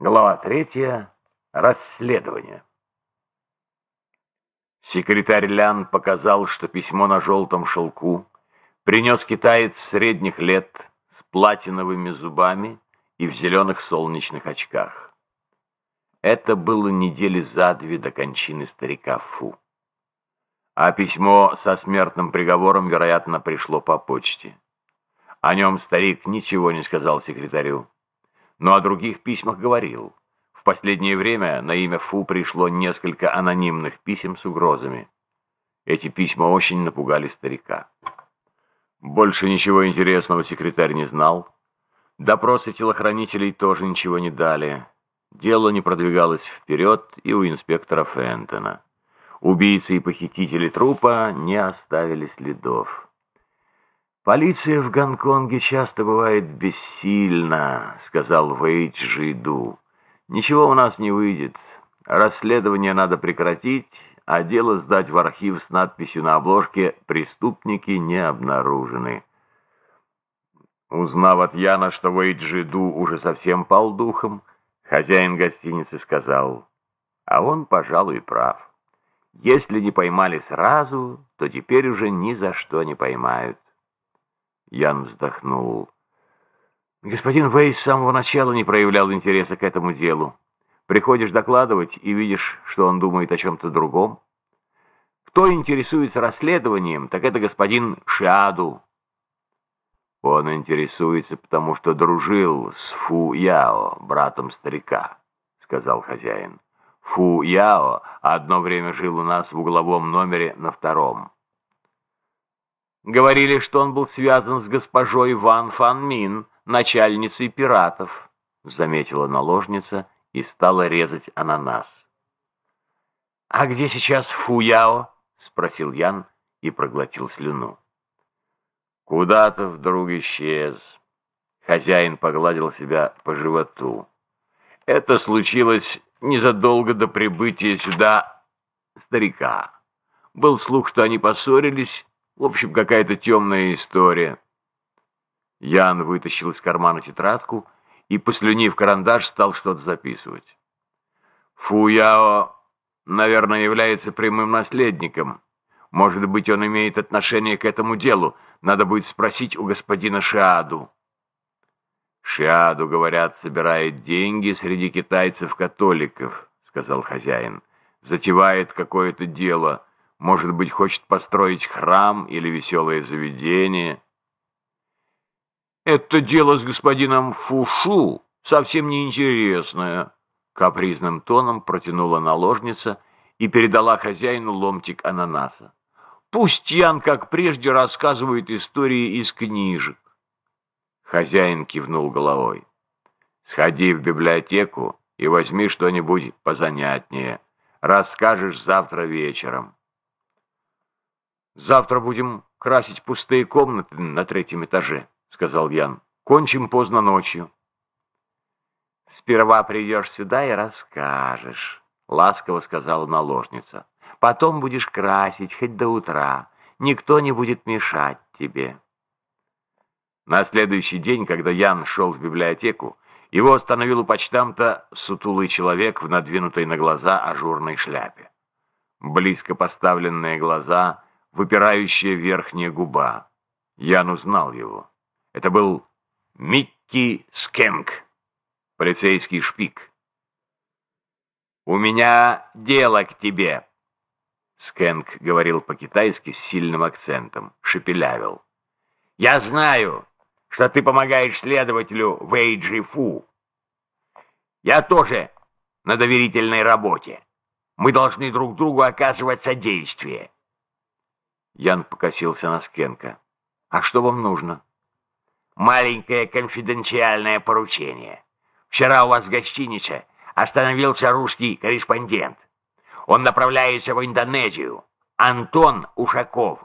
Глава третья. Расследование. Секретарь Лян показал, что письмо на желтом шелку принес китаец средних лет с платиновыми зубами и в зеленых солнечных очках. Это было недели за две до кончины старика Фу. А письмо со смертным приговором, вероятно, пришло по почте. О нем старик ничего не сказал секретарю но о других письмах говорил. В последнее время на имя Фу пришло несколько анонимных писем с угрозами. Эти письма очень напугали старика. Больше ничего интересного секретарь не знал. Допросы телохранителей тоже ничего не дали. Дело не продвигалось вперед и у инспектора Фентона. Убийцы и похитители трупа не оставили следов. «Полиция в Гонконге часто бывает бессильна», — сказал Вэйдж Жиду. «Ничего у нас не выйдет. Расследование надо прекратить, а дело сдать в архив с надписью на обложке «Преступники не обнаружены». Узнав от Яна, что Вэйдж Жиду уже совсем пал духом, хозяин гостиницы сказал, а он, пожалуй, прав. Если не поймали сразу, то теперь уже ни за что не поймают. Ян вздохнул. Господин Вей с самого начала не проявлял интереса к этому делу. Приходишь докладывать и видишь, что он думает о чем-то другом. Кто интересуется расследованием, так это господин Шиаду. Он интересуется, потому что дружил с Фу Яо, братом старика, сказал хозяин. Фу Яо одно время жил у нас в угловом номере на втором. Говорили, что он был связан с госпожой Ван Фан Мин, начальницей пиратов, заметила наложница и стала резать ананас. «А где сейчас Фу Яо?» — спросил Ян и проглотил слюну. «Куда-то вдруг исчез». Хозяин погладил себя по животу. «Это случилось незадолго до прибытия сюда старика. Был слух, что они поссорились, в общем, какая-то темная история. Ян вытащил из кармана тетрадку и, послюнив карандаш, стал что-то записывать. Фуяо, наверное, является прямым наследником. Может быть, он имеет отношение к этому делу. Надо будет спросить у господина Шиаду. Шиаду, говорят, собирает деньги среди китайцев-католиков, сказал хозяин. Затевает какое-то дело — может быть, хочет построить храм или веселое заведение. Это дело с господином Фушу совсем неинтересное, капризным тоном протянула наложница и передала хозяину ломтик ананаса. Пусть Ян, как прежде, рассказывает истории из книжек. Хозяин кивнул головой. Сходи в библиотеку и возьми что-нибудь позанятнее. Расскажешь завтра вечером. «Завтра будем красить пустые комнаты на третьем этаже», — сказал Ян. «Кончим поздно ночью». «Сперва придешь сюда и расскажешь», — ласково сказала наложница. «Потом будешь красить хоть до утра. Никто не будет мешать тебе». На следующий день, когда Ян шел в библиотеку, его остановил у почтамта сутулый человек в надвинутой на глаза ажурной шляпе. Близко поставленные глаза — выпирающая верхняя губа. Ян узнал его. Это был Микки Скенк, полицейский шпик. «У меня дело к тебе», — Скенк говорил по-китайски с сильным акцентом, шепелявил. «Я знаю, что ты помогаешь следователю Вэй Фу. Я тоже на доверительной работе. Мы должны друг другу оказывать содействие. Ян покосился на Скенка. «А что вам нужно?» «Маленькое конфиденциальное поручение. Вчера у вас в гостинице остановился русский корреспондент. Он направляется в Индонезию. Антон Ушаков».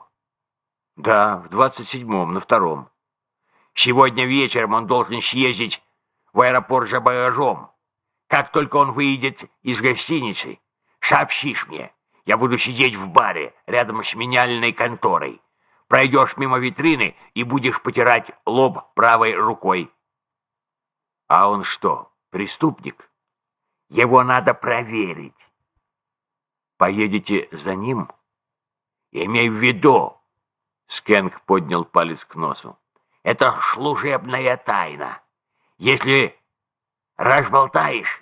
«Да, в двадцать седьмом, на втором». «Сегодня вечером он должен съездить в аэропорт за багажом. Как только он выйдет из гостиницы, сообщишь мне». Я буду сидеть в баре рядом с меняльной конторой. Пройдешь мимо витрины и будешь потирать лоб правой рукой. А он что, преступник? Его надо проверить. Поедете за ним? Имей в виду, Скенк поднял палец к носу. Это служебная тайна. Если разболтаешь,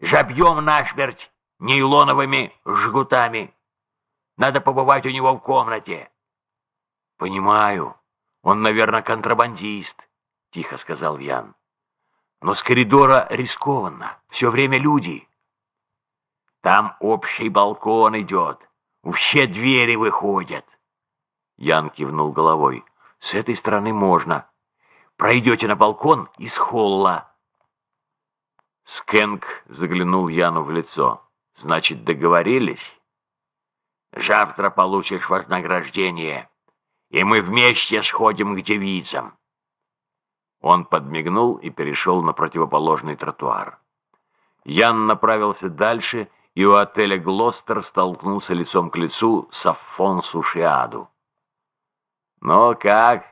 забьем насмерть нейлоновыми жгутами. Надо побывать у него в комнате. Понимаю, он, наверное, контрабандист, тихо сказал Ян. Но с коридора рискованно, все время люди. Там общий балкон идет, все двери выходят. Ян кивнул головой. С этой стороны можно. Пройдете на балкон из холла. Скэнк заглянул Яну в лицо. Значит, договорились? Завтра получишь вознаграждение, и мы вместе сходим к девицам. Он подмигнул и перешел на противоположный тротуар. Ян направился дальше, и у отеля «Глостер» столкнулся лицом к лицу с Афонсу Шиаду. «Ну как,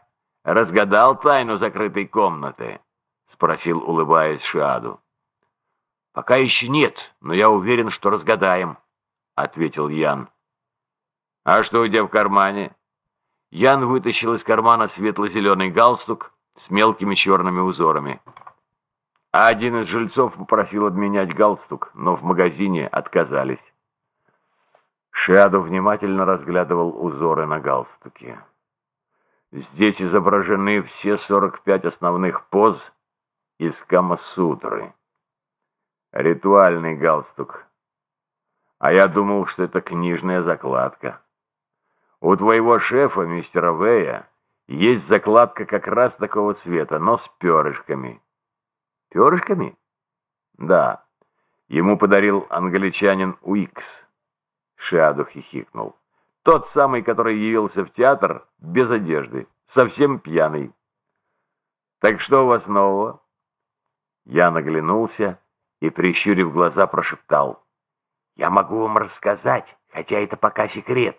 разгадал тайну закрытой комнаты?» — спросил, улыбаясь Шиаду. «Пока еще нет, но я уверен, что разгадаем», — ответил Ян. «А что у тебя в кармане?» Ян вытащил из кармана светло-зеленый галстук с мелкими черными узорами. Один из жильцов попросил обменять галстук, но в магазине отказались. Шиаду внимательно разглядывал узоры на галстуке. Здесь изображены все 45 основных поз из Камасутры. Ритуальный галстук. А я думал, что это книжная закладка. У твоего шефа, мистера Вэя, есть закладка как раз такого цвета, но с перышками. Перышками? Да. Ему подарил англичанин Уикс. Шиаду хихикнул. Тот самый, который явился в театр без одежды, совсем пьяный. Так что у вас нового? Я наглянулся и, прищурив глаза, прошептал. Я могу вам рассказать, хотя это пока секрет.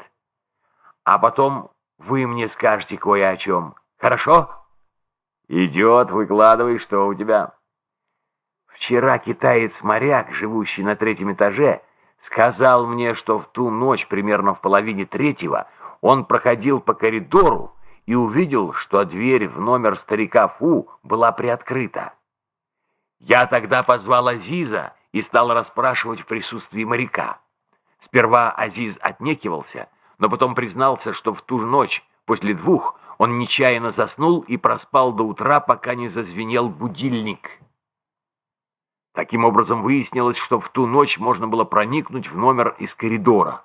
А потом вы мне скажете кое о чем. Хорошо? Идет, выкладывай, что у тебя. Вчера китаец-моряк, живущий на третьем этаже, сказал мне, что в ту ночь, примерно в половине третьего, он проходил по коридору и увидел, что дверь в номер старика Фу была приоткрыта. Я тогда позвал Азиза и стал расспрашивать в присутствии моряка. Сперва Азиз отнекивался, но потом признался, что в ту же ночь, после двух, он нечаянно заснул и проспал до утра, пока не зазвенел будильник. Таким образом выяснилось, что в ту ночь можно было проникнуть в номер из коридора.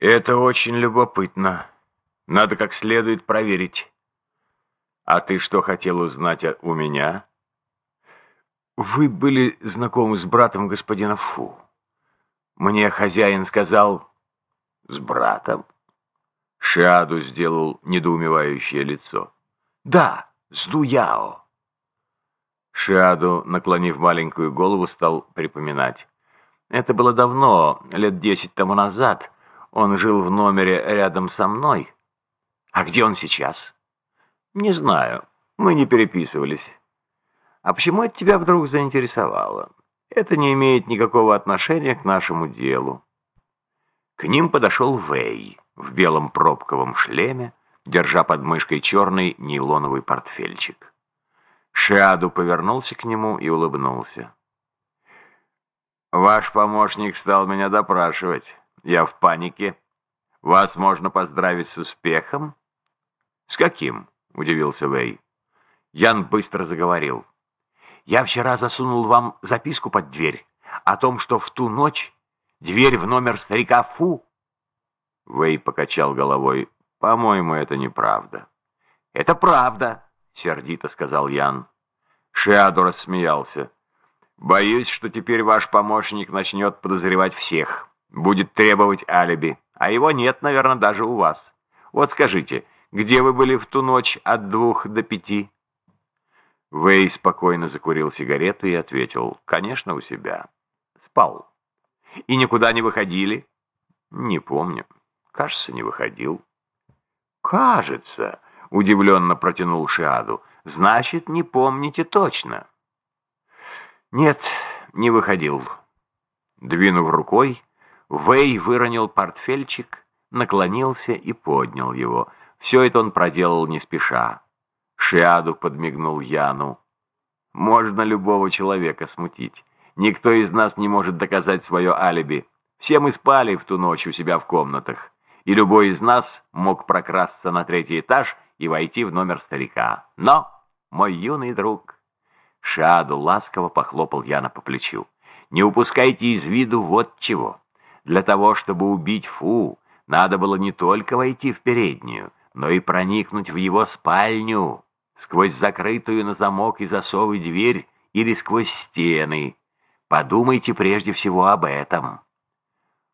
Это очень любопытно. Надо как следует проверить. А ты что хотел узнать у меня? Вы были знакомы с братом господина Фу. Мне хозяин сказал... С братом? Шиаду сделал недоумевающее лицо. Да, с Дуяо. Шиаду, наклонив маленькую голову, стал припоминать. Это было давно, лет десять тому назад. Он жил в номере рядом со мной. А где он сейчас? Не знаю. Мы не переписывались. А почему это тебя вдруг заинтересовало? Это не имеет никакого отношения к нашему делу. К ним подошел Вэй в белом пробковом шлеме, держа под мышкой черный нейлоновый портфельчик. Шиаду повернулся к нему и улыбнулся. «Ваш помощник стал меня допрашивать. Я в панике. Вас можно поздравить с успехом?» «С каким?» — удивился Вэй. Ян быстро заговорил. «Я вчера засунул вам записку под дверь о том, что в ту ночь дверь в номер старика Фу...» Вэй покачал головой. «По-моему, это неправда». «Это правда», — сердито сказал Ян. Шиаду рассмеялся. «Боюсь, что теперь ваш помощник начнет подозревать всех. Будет требовать алиби. А его нет, наверное, даже у вас. Вот скажите, где вы были в ту ночь от двух до пяти?» Вэй спокойно закурил сигарету и ответил. «Конечно, у себя. Спал. И никуда не выходили?» «Не помню. Кажется, не выходил». «Кажется», — удивленно протянул Шиаду. Значит, не помните точно. Нет, не выходил». Двинув рукой, Вэй выронил портфельчик, наклонился и поднял его. Все это он проделал не спеша. Шиаду подмигнул Яну. «Можно любого человека смутить. Никто из нас не может доказать свое алиби. Все мы спали в ту ночь у себя в комнатах, и любой из нас мог прокрасться на третий этаж и войти в номер старика. Но, мой юный друг...» Шиаду ласково похлопал Яна по плечу. «Не упускайте из виду вот чего. Для того, чтобы убить Фу, надо было не только войти в переднюю, но и проникнуть в его спальню, сквозь закрытую на замок и засовы дверь или сквозь стены. Подумайте прежде всего об этом».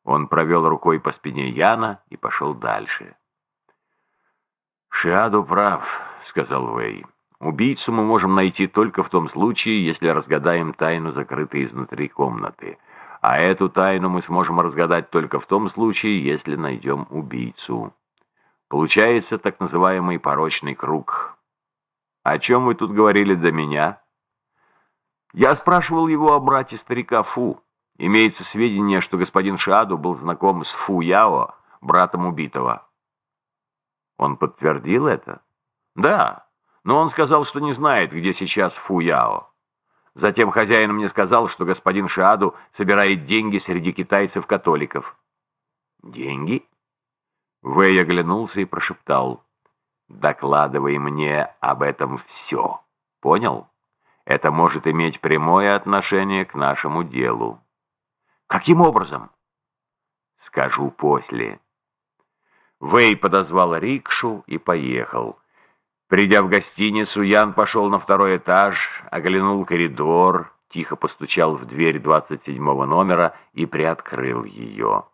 Он провел рукой по спине Яна и пошел дальше. «Шиаду прав», — сказал Вэй. «Убийцу мы можем найти только в том случае, если разгадаем тайну, закрытой изнутри комнаты. А эту тайну мы сможем разгадать только в том случае, если найдем убийцу. Получается так называемый порочный круг. О чем вы тут говорили до меня?» Я спрашивал его о брате старика Фу. Имеется сведения, что господин Шаду был знаком с Фу Яо, братом убитого. Он подтвердил это? Да, но он сказал, что не знает, где сейчас Фу Яо. Затем хозяин мне сказал, что господин Шаду собирает деньги среди китайцев-католиков. Деньги? Вэй оглянулся и прошептал. «Докладывай мне об этом все. Понял?» Это может иметь прямое отношение к нашему делу. Каким образом? Скажу после. Вэй подозвал рикшу и поехал. Придя в гостиницу, Ян пошел на второй этаж, оглянул коридор, тихо постучал в дверь 27 номера и приоткрыл ее.